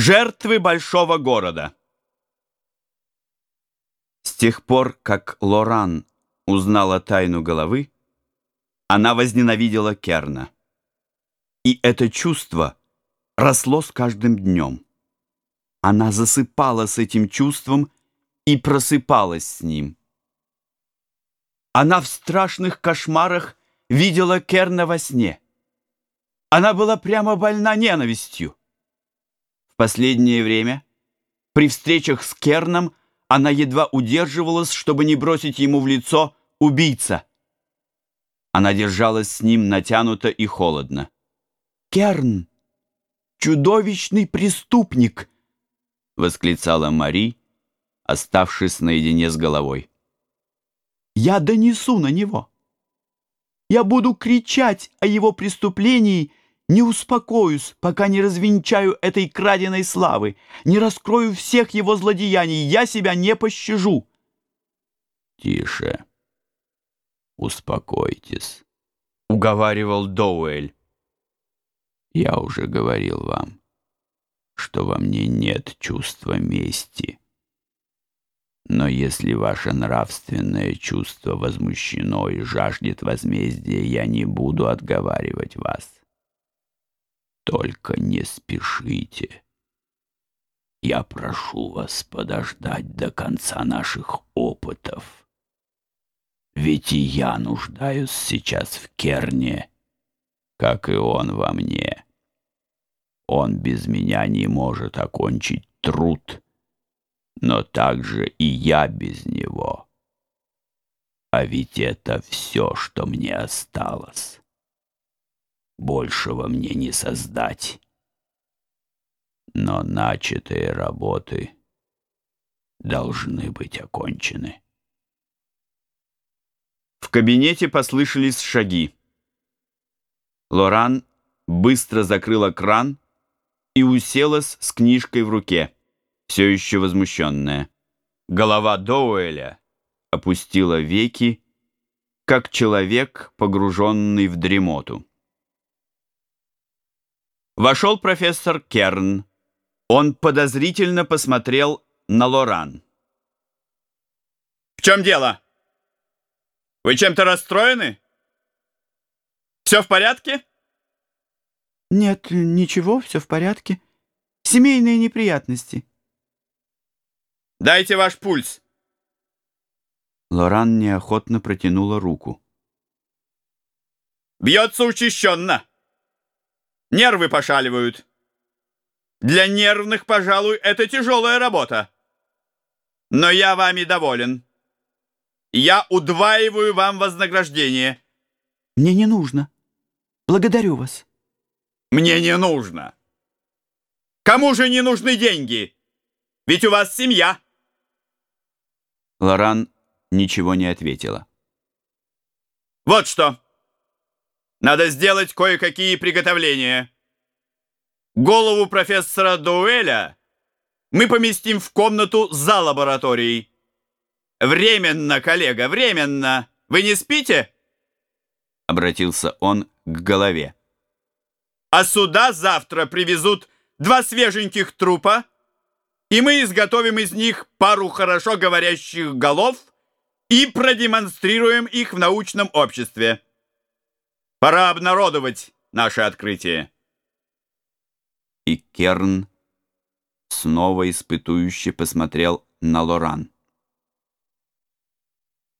Жертвы большого города. С тех пор, как Лоран узнала тайну головы, она возненавидела Керна. И это чувство росло с каждым днем. Она засыпала с этим чувством и просыпалась с ним. Она в страшных кошмарах видела Керна во сне. Она была прямо больна ненавистью последнее время при встречах с Керном она едва удерживалась, чтобы не бросить ему в лицо «убийца». Она держалась с ним натянуто и холодно. «Керн! Чудовищный преступник!» — восклицала Мари, оставшись наедине с головой. «Я донесу на него. Я буду кричать о его преступлении не успокоюсь, пока не развенчаю этой краденой славы, не раскрою всех его злодеяний. Я себя не пощажу. Тише. Успокойтесь, — уговаривал Доуэль. Я уже говорил вам, что во мне нет чувства мести. Но если ваше нравственное чувство возмущено и жаждет возмездия, я не буду отговаривать вас. Только не спешите. Я прошу вас подождать до конца наших опытов. Ведь и я нуждаюсь сейчас в Керне, как и он во мне. Он без меня не может окончить труд, но также и я без него. А ведь это все, что мне осталось. Большего мне не создать. Но начатые работы должны быть окончены. В кабинете послышались шаги. Лоран быстро закрыла кран и уселась с книжкой в руке, все еще возмущенная. Голова Доуэля опустила веки, как человек, погруженный в дремоту. Вошел профессор Керн. Он подозрительно посмотрел на Лоран. «В чем дело? Вы чем-то расстроены? Все в порядке?» «Нет, ничего, все в порядке. Семейные неприятности». «Дайте ваш пульс». Лоран неохотно протянула руку. «Бьется учащенно». Нервы пошаливают. Для нервных, пожалуй, это тяжелая работа. Но я вами доволен. Я удваиваю вам вознаграждение. Мне не нужно. Благодарю вас. Мне не нужно. Кому же не нужны деньги? Ведь у вас семья. Лоран ничего не ответила. Вот что. Надо сделать кое-какие приготовления. Голову профессора Дуэля мы поместим в комнату за лабораторией. Временно, коллега, временно. Вы не спите? Обратился он к голове. А сюда завтра привезут два свеженьких трупа, и мы изготовим из них пару хорошо говорящих голов и продемонстрируем их в научном обществе. Пора обнародовать наше открытие. И Керн снова испытующе посмотрел на Лоран.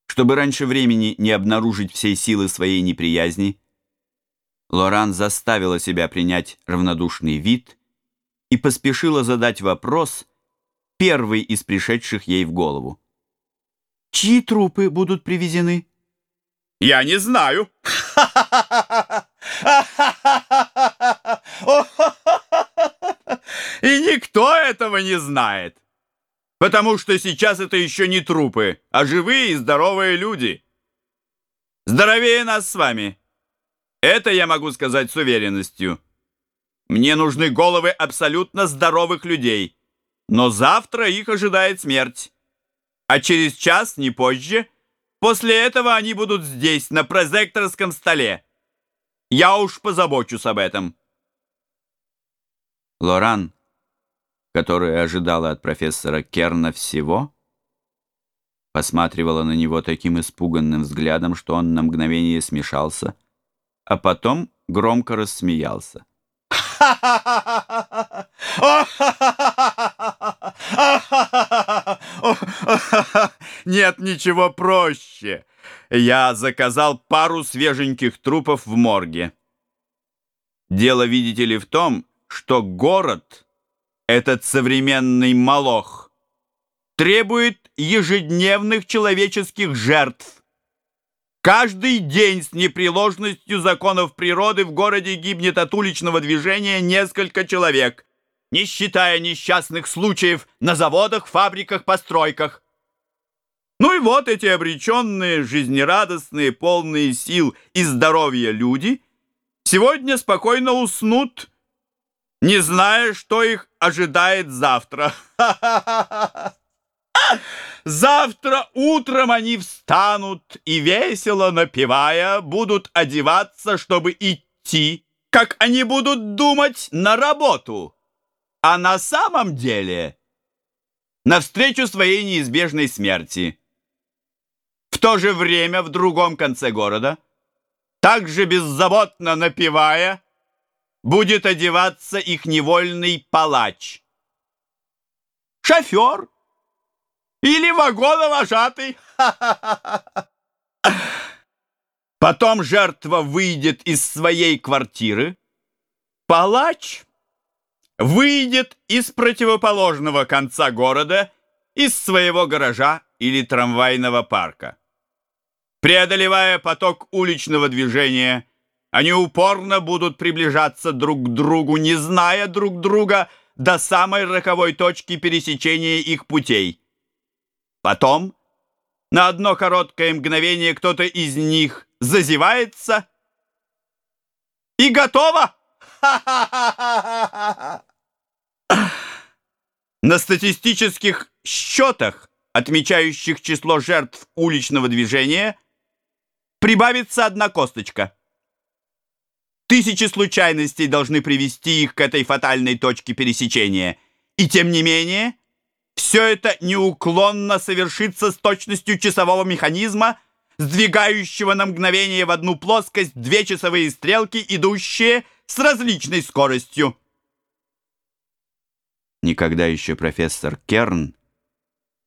Чтобы раньше времени не обнаружить всей силы своей неприязни, Лоран заставила себя принять равнодушный вид и поспешила задать вопрос, первый из пришедших ей в голову. «Чьи трупы будут привезены?» «Я не знаю!» И никто этого не знает. Потому что сейчас это еще не трупы, а живые и здоровые люди. Здоровее нас с вами. Это я могу сказать с уверенностью. Мне нужны головы абсолютно здоровых людей. Но завтра их ожидает смерть. А через час, не позже, после этого они будут здесь, на прозекторском столе. Я уж позабочусь об этом. Лоран которая ожидала от профессора Керна всего, посматривала на него таким испуганным взглядом, что он на мгновение смешался, а потом громко рассмеялся. Нет ничего проще. Я заказал пару свеженьких трупов в морге. Дело, видите ли, в том, что город, этот современный молох, требует ежедневных человеческих жертв. Каждый день с непреложностью законов природы в городе гибнет от уличного движения несколько человек, не считая несчастных случаев на заводах, фабриках, постройках. Ну и вот эти обреченные, жизнерадостные, полные сил и здоровья люди сегодня спокойно уснут, не зная, что их ожидает завтра. Завтра утром они встанут и, весело напевая, будут одеваться, чтобы идти, как они будут думать, на работу. А на самом деле навстречу своей неизбежной смерти. В то же время в другом конце города, также беззаботно напевая, будет одеваться их невольный палач. Шофер или вагоновожатый. Потом жертва выйдет из своей квартиры. Палач выйдет из противоположного конца города, из своего гаража или трамвайного парка. Преодолевая поток уличного движения, они упорно будут приближаться друг к другу, не зная друг друга до самой роковой точки пересечения их путей. Потом, на одно короткое мгновение, кто-то из них зазевается и готово! На статистических счетах, отмечающих число жертв уличного движения, прибавится одна косточка. Тысячи случайностей должны привести их к этой фатальной точке пересечения. И тем не менее, все это неуклонно совершится с точностью часового механизма, сдвигающего на мгновение в одну плоскость две часовые стрелки, идущие с различной скоростью. Никогда еще профессор Керн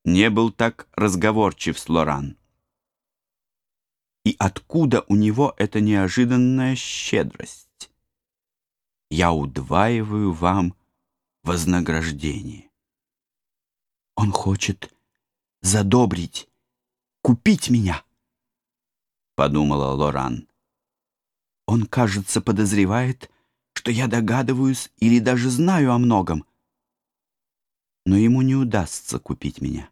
не был так разговорчив с Лоран. И откуда у него эта неожиданная щедрость? Я удваиваю вам вознаграждение. Он хочет задобрить, купить меня, подумала Лоран. Он, кажется, подозревает, что я догадываюсь или даже знаю о многом. Но ему не удастся купить меня.